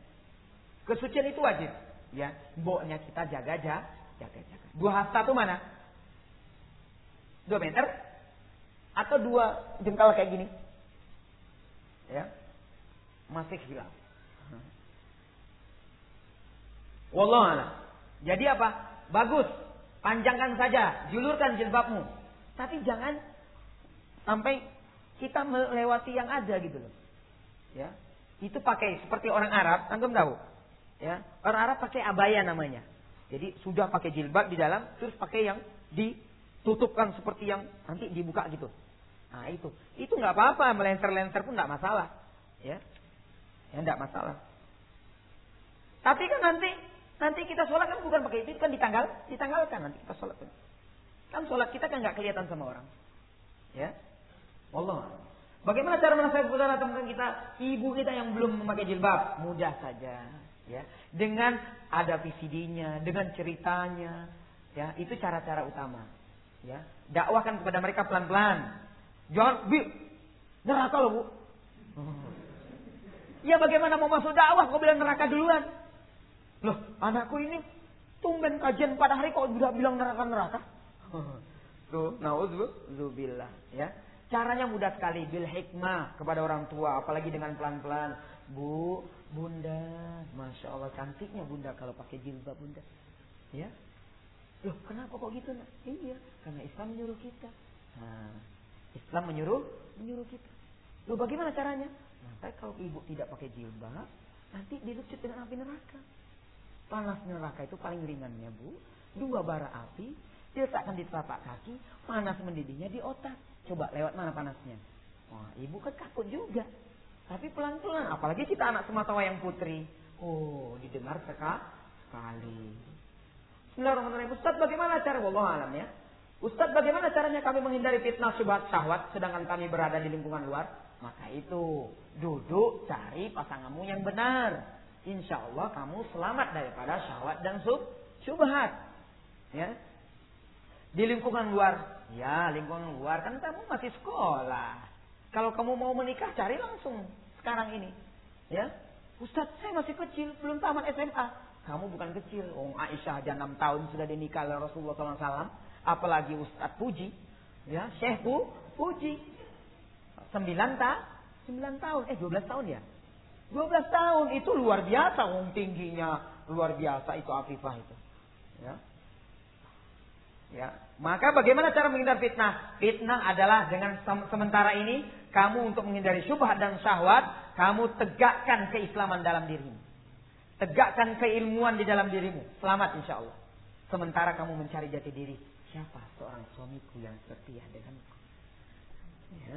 Kesucian itu wajib. Ya, boknya kita jaga jaga jaga. Dua hasta itu mana? Dua meter atau dua jengkal kayak gini? Ya, masih hilang. Wallah Jadi apa? Bagus Panjangkan saja, julurkan jilbabmu. Tapi jangan sampai kita melewati yang ada gitu loh. Ya. Itu pakai seperti orang Arab, antum tahu? Ya. Orang Arab pakai abaya namanya. Jadi sudah pakai jilbab di dalam, terus pakai yang ditutupkan seperti yang nanti dibuka gitu. Nah itu, itu nggak apa-apa, melenser-lenser pun nggak masalah, ya, ya nggak masalah. Tapi kan nanti Nanti kita sholat kan bukan pakai itu, kan ditanggal, ditanggalkan nanti kita sholat. Kan sholat kita kan nggak kelihatan sama orang. Ya, Allah. Bagaimana cara menasihati saudara teman kita, ibu kita yang belum memakai jilbab? Mudah saja, ya. Dengan ada VCD-nya, dengan ceritanya, ya. Itu cara-cara utama, ya. Dakwahkan kepada mereka pelan-pelan. Jangan, bi, neraka loh bu. Ya bagaimana mau masuk dakwah kau bilang neraka duluan? Loh, anakku ini tumben kajian pada hari kok sudah bilang neraka-neraka? Tuh, nauzubillah ya. Caranya mudah sekali bil hikmah kepada orang tua, apalagi dengan pelan-pelan. Bu, Bunda, masya Allah cantiknya Bunda kalau pakai jilbab Bunda. Ya, loh kenapa kok gitu nak? Iya, karena Islam menyuruh kita. Nah, Islam menyuruh menyuruh kita. Loh bagaimana caranya? Nah, kalau ibu tidak pakai jilbab, nanti dilucut dengan api neraka. Panas neraka itu paling ringannya bu. Dua bara api diletakkan di telapak kaki, panas mendidihnya di otak. Coba lewat mana panasnya? Wah, ibu kan takut juga. Tapi pelan-pelan, apalagi kita anak semata wayang putri. Oh, didengar sekali. Bismillahirrahmanirrahim. Ustaz bagaimana cara Allah alam ya? Ustaz bagaimana caranya kami menghindari fitnah syubhat syahwat sedangkan kami berada di lingkungan luar? Maka itu duduk cari pasanganmu yang benar insya Allah kamu selamat daripada syahwat dan sub, syubhat. Ya. Di lingkungan luar Ya, lingkungan luar kan kamu masih sekolah. Kalau kamu mau menikah cari langsung sekarang ini. Ya. Ustaz, saya masih kecil, belum tamat SMA. Kamu bukan kecil. Oh, Aisyah aja 6 tahun sudah dinikah oleh Rasulullah SAW. Apalagi Ustaz Puji. Ya, Syekh Puji. 9 ta 9 tahun. Eh, 12 tahun ya? 12 tahun itu luar biasa. Um, tingginya luar biasa itu Afifah itu. Ya. Ya. Maka bagaimana cara menghindar fitnah? Fitnah adalah dengan sementara ini kamu untuk menghindari syubhat dan syahwat, kamu tegakkan keislaman dalam dirimu. Tegakkan keilmuan di dalam dirimu. Selamat insya Allah. Sementara kamu mencari jati diri. Siapa seorang suamiku yang setia denganku? Ya.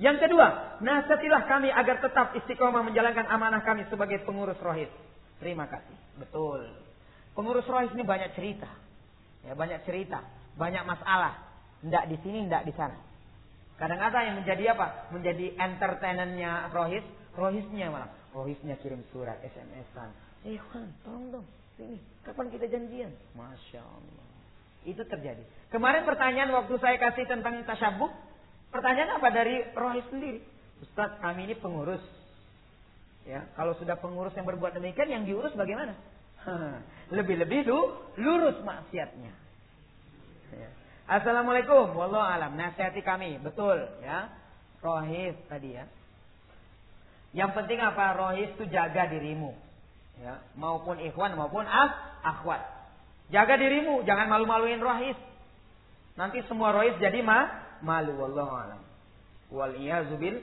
Yang kedua, nasihatilah kami agar tetap istiqomah menjalankan amanah kami sebagai pengurus rohis. Terima kasih. Betul. Pengurus rohis ini banyak cerita. Ya, banyak cerita, banyak masalah. Tidak di sini, tidak di sana. Kadang-kadang yang menjadi apa? Menjadi entertainernya rohis, rohisnya malah. Rohisnya kirim surat, SMS-an. Eh Juan, tolong dong, sini. Kapan kita janjian? Masya Allah. Itu terjadi. Kemarin pertanyaan waktu saya kasih tentang tasyabuk. Pertanyaan apa dari rohis sendiri? Ustaz, kami ini pengurus. Ya, kalau sudah pengurus yang berbuat demikian, yang diurus bagaimana? Lebih-lebih lu lurus maksiatnya. Ya. Assalamualaikum, wallahu alam. Nasihati kami, betul ya. Rohis tadi ya. Yang penting apa? Rohis itu jaga dirimu. Ya, maupun ikhwan maupun ah, akhwat. Jaga dirimu, jangan malu-maluin rohis. Nanti semua rohis jadi ma malu wallahu alam. Wal bil.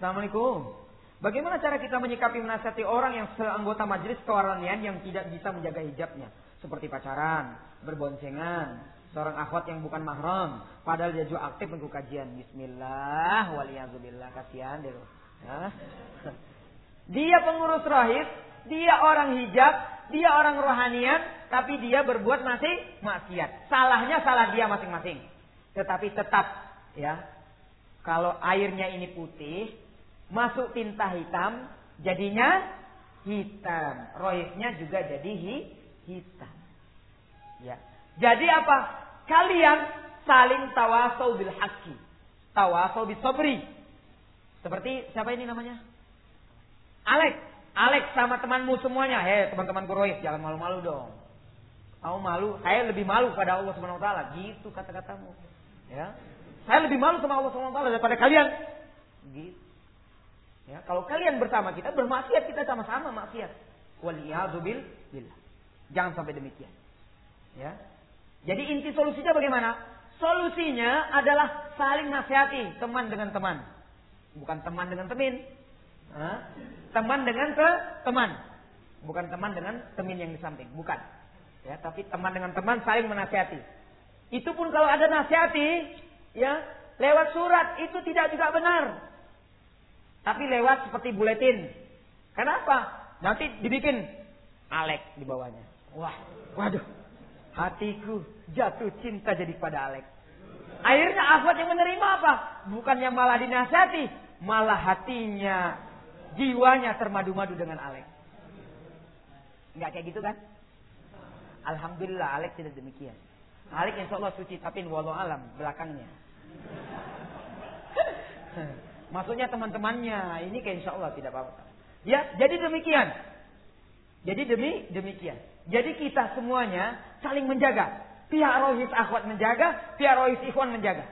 Assalamualaikum. Bagaimana cara kita menyikapi menasihati orang yang seanggota majelis kewaranian yang tidak bisa menjaga hijabnya? Seperti pacaran, berboncengan, seorang akhwat yang bukan mahram, padahal dia juga aktif untuk kajian. Bismillah, waliyazubillah, kasihan deh. Dia pengurus rohis, dia orang hijab, dia orang rohanian, tapi dia berbuat masih maksiat. Salahnya salah dia masing-masing. Tetapi tetap ya, kalau airnya ini putih, masuk tinta hitam, jadinya hitam. Rohisnya juga jadi hi, hitam. Ya. Jadi apa? Kalian saling tawasau bil haqqi. Tawasau bil sabri. Seperti siapa ini namanya? Alex. Alex sama temanmu semuanya. Hei teman-teman Rohis, jangan malu-malu dong. Kamu malu, saya lebih malu pada Allah Subhanahu wa taala. Gitu kata-katamu. Ya. Saya lebih malu sama Allah Subhanahu wa taala daripada kalian. Gitu. Ya, kalau kalian bersama kita bermaksiat kita sama-sama maksiat. Waliyadzubil billah. Jangan sampai demikian. Ya. Jadi inti solusinya bagaimana? Solusinya adalah saling nasihati teman dengan teman. Bukan teman dengan temin. Teman dengan ke teman. Bukan teman dengan temin yang di samping. Bukan. Ya, tapi teman dengan teman saling menasihati. Itu pun kalau ada nasihati, ya, lewat surat itu tidak juga benar. Tapi lewat seperti buletin. Kenapa? Nanti dibikin Alex di bawahnya. Wah, waduh. Hatiku jatuh cinta jadi pada Alex. Akhirnya Ahmad yang menerima apa? Bukannya malah dinasihati, malah hatinya, jiwanya termadu-madu dengan Alex. Enggak kayak gitu kan? Alhamdulillah Alex tidak demikian. Alex insya Allah suci tapi walau alam belakangnya. Maksudnya teman-temannya. Ini kayak insya Allah tidak apa-apa. Ya, jadi demikian. Jadi demi demikian. Jadi kita semuanya saling menjaga. Pihak rohis akhwat menjaga, pihak rohis ikhwan menjaga.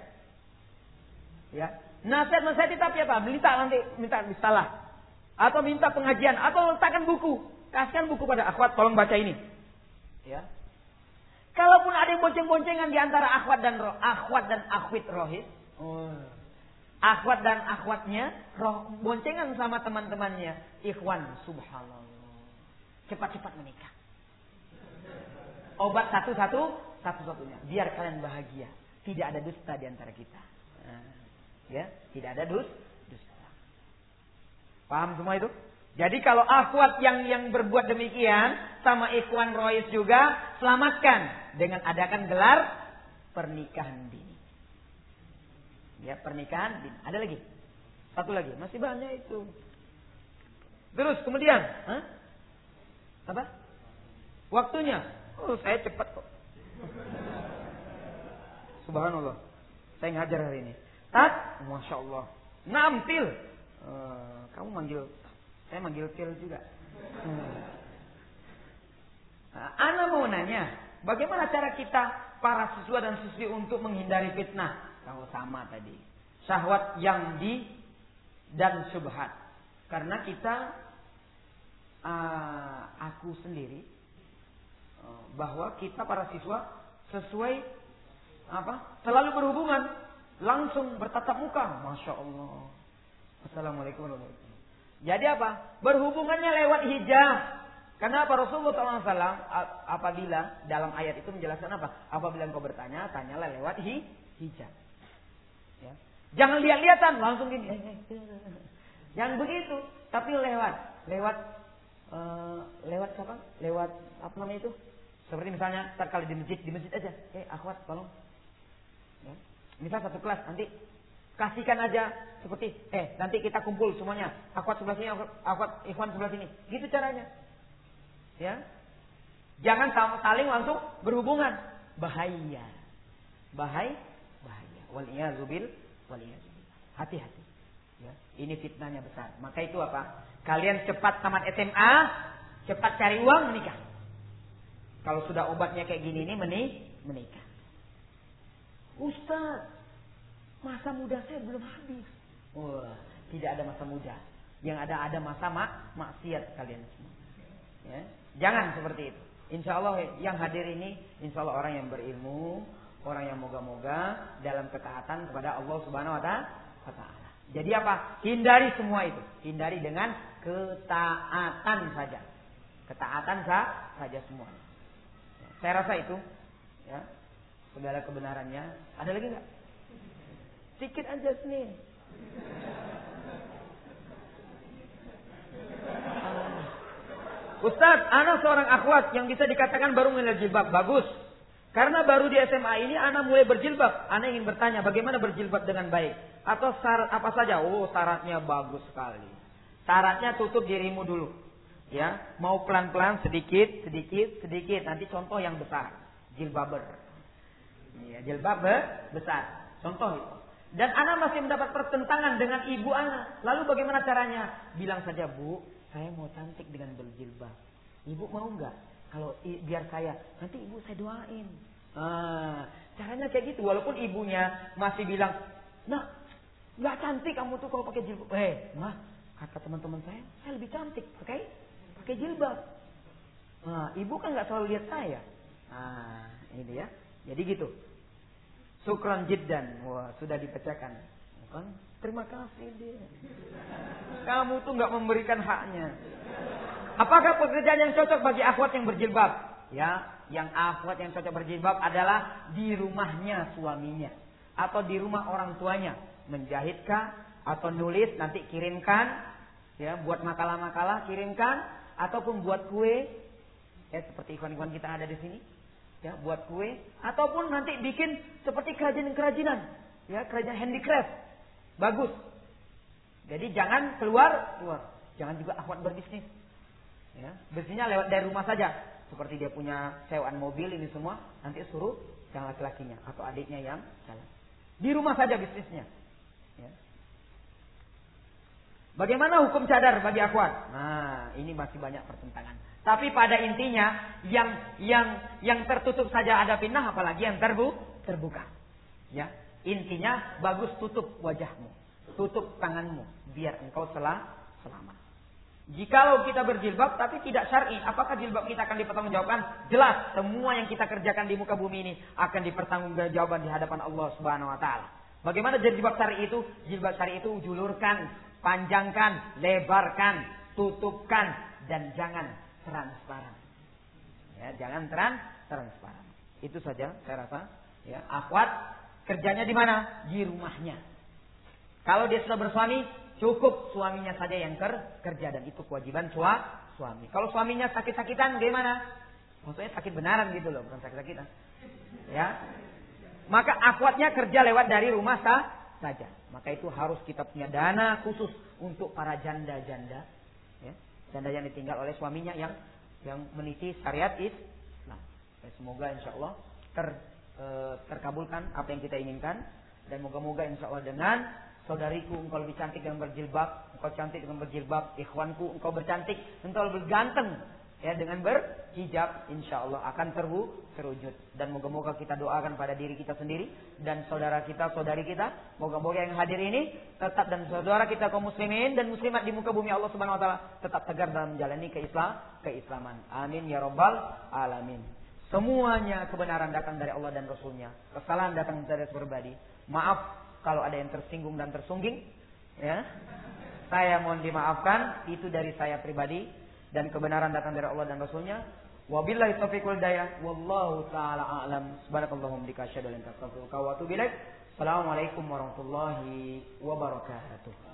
Ya. Nasihat nasihat tapi apa? Minta nanti minta salah. Atau minta pengajian atau letakkan buku. Kasihkan buku pada akhwat, tolong baca ini. Ya. Kalaupun ada yang bonceng-boncengan di antara akhwat dan roh, akhwat dan akhwit rohis, oh akhwat dan akhwatnya roh boncengan sama teman-temannya ikhwan subhanallah cepat-cepat menikah obat satu-satu satu-satunya biar kalian bahagia tidak ada dusta di antara kita nah, ya tidak ada dus dusta paham semua itu jadi kalau akhwat yang yang berbuat demikian sama ikhwan rois juga selamatkan dengan adakan gelar pernikahan dini Ya, pernikahan bin. Ada lagi? Satu lagi. Masih banyak itu. Terus kemudian, Hah? apa? Waktunya. Oh, saya cepat kok. Subhanallah. saya ngajar hari ini. Tat, masya Allah. Nampil. Uh, kamu manggil, saya manggil til juga. Hmm. Nah, Ana mau nanya, bagaimana cara kita para siswa dan siswi untuk menghindari fitnah? Kalau sama tadi, syahwat yang di dan subhat. Karena kita, uh, aku sendiri, bahwa kita para siswa sesuai apa? Selalu berhubungan, langsung bertatap muka, masya Allah. Assalamualaikum warahmatullahi wabarakatuh. Jadi apa? Berhubungannya lewat hijab. Karena apa Rasulullah SAW apabila dalam ayat itu menjelaskan apa? Apabila engkau bertanya, tanyalah lewat hi, hijab. Ya. Jangan lihat-lihatan langsung gini. Jangan begitu, tapi lewat, lewat, uh, lewat siapa? Lewat apa namanya itu? Seperti misalnya, kalau di masjid, di masjid aja. Eh, akhwat, tolong. Ya. Misal satu kelas, nanti kasihkan aja seperti, eh, nanti kita kumpul semuanya. Akhwat sebelah sini, akhwat, ikhwan sebelah sini. Gitu caranya. Ya. Jangan saling langsung berhubungan. Bahaya. Bahaya. Bahaya. Waliyazubil. Waliyazubil. Hati-hati. Ya. Ini fitnahnya besar. Maka itu apa? Kalian cepat tamat SMA, cepat cari uang menikah. Kalau sudah obatnya kayak gini ini menikah. Ustaz, masa muda saya belum habis. Wah, tidak ada masa muda. Yang ada ada masa mak maksiat kalian semua. Ya. Jangan seperti itu. Insya Allah yang hadir ini, insya Allah orang yang berilmu, orang yang moga-moga dalam ketaatan kepada Allah Subhanahu Wa Taala. Jadi apa? Hindari semua itu. Hindari dengan ketaatan saja. Ketaatan sah, saja semuanya. Ya, saya rasa itu ya, segala kebenarannya. Ada lagi nggak? Sedikit aja sini. Ustadz, anak seorang akhwat yang bisa dikatakan baru mengenal jilbab. Bagus. Karena baru di SMA ini anak mulai berjilbab. Anak ingin bertanya bagaimana berjilbab dengan baik. Atau syarat apa saja? Oh syaratnya bagus sekali. Syaratnya tutup dirimu dulu. Ya, mau pelan-pelan sedikit, sedikit, sedikit. Nanti contoh yang besar. Jilbaber. Ya, jilbab besar. Contoh itu. Dan anak masih mendapat pertentangan dengan ibu anak. Lalu bagaimana caranya? Bilang saja, Bu, saya mau cantik dengan berjilbab. Ibu mau nggak? Kalau biar saya, nanti ibu saya doain. Ah, caranya kayak gitu. Walaupun ibunya masih bilang, nah, nggak cantik kamu tuh kalau pakai jilbab. Eh, mah, kata teman-teman saya, saya lebih cantik pakai pakai jilbab. Nah, ibu kan nggak selalu lihat saya. Ah, ini ya. Jadi gitu. Sukron jiddan. Wah, sudah dipecahkan. Kan? Terima kasih dia. Kamu tuh nggak memberikan haknya. Apakah pekerjaan yang cocok bagi akhwat yang berjilbab? Ya, yang akhwat yang cocok berjilbab adalah di rumahnya suaminya atau di rumah orang tuanya. Menjahitkah atau nulis nanti kirimkan ya buat makalah-makalah kirimkan ataupun buat kue. Ya seperti ikhwan-ikhwan kita ada di sini. Ya buat kue ataupun nanti bikin seperti kerajinan-kerajinan ya kerajinan handicraft bagus. Jadi jangan keluar keluar. Jangan juga akhwat berbisnis Ya, bersihnya lewat dari rumah saja. Seperti dia punya sewaan mobil ini semua, nanti suruh yang laki-lakinya atau adiknya yang jalan. Di rumah saja bisnisnya. Ya. Bagaimana hukum cadar bagi akhwat? Nah, ini masih banyak pertentangan. Tapi pada intinya yang yang yang tertutup saja ada pinah apalagi yang terbu, terbuka. Ya, intinya bagus tutup wajahmu, tutup tanganmu biar engkau selamat. Jikalau kita berjilbab tapi tidak syar'i, apakah jilbab kita akan dipertanggungjawabkan? Jelas, semua yang kita kerjakan di muka bumi ini akan dipertanggungjawabkan di hadapan Allah Subhanahu wa taala. Bagaimana jilbab syar'i itu? Jilbab syar'i itu julurkan, panjangkan, lebarkan, tutupkan dan jangan transparan. Ya, jangan trans transparan. Itu saja saya rasa. Ya, akhwat kerjanya di mana? Di rumahnya. Kalau dia sudah bersuami, Cukup suaminya saja yang ker kerja dan itu kewajiban sua suami. Kalau suaminya sakit-sakitan gimana? Maksudnya sakit benaran gitu loh, bukan sakit-sakitan. Ya. Maka akwatnya kerja lewat dari rumah sah saja. Maka itu harus kita punya dana khusus untuk para janda-janda. Ya. Janda yang ditinggal oleh suaminya yang yang meniti syariat Islam. Ya, semoga insya Allah ter, e, terkabulkan apa yang kita inginkan Dan moga-moga insya Allah dengan saudariku engkau lebih cantik dan berjilbab, engkau cantik dengan berjilbab, ikhwanku engkau bercantik, engkau lebih ganteng ya dengan berhijab. Insya Allah akan terwu, terwujud. Dan moga-moga kita doakan pada diri kita sendiri dan saudara kita saudari kita. Moga-moga yang hadir ini tetap dan saudara kita kaum muslimin dan muslimat di muka bumi Allah Subhanahu wa taala tetap tegar dalam menjalani keislam keislaman. Amin ya rabbal alamin. Semuanya kebenaran datang dari Allah dan Rasulnya. Kesalahan datang dari pribadi. Maaf kalau ada yang tersinggung dan tersungging ya saya mohon dimaafkan itu dari saya pribadi dan kebenaran datang dari Allah dan Rasulnya. Wabillahi taufiq wal daya. Wallahu taala a'lam. Subhanakallahumma bika asyhadu. Assalamualaikum warahmatullahi wabarakatuh.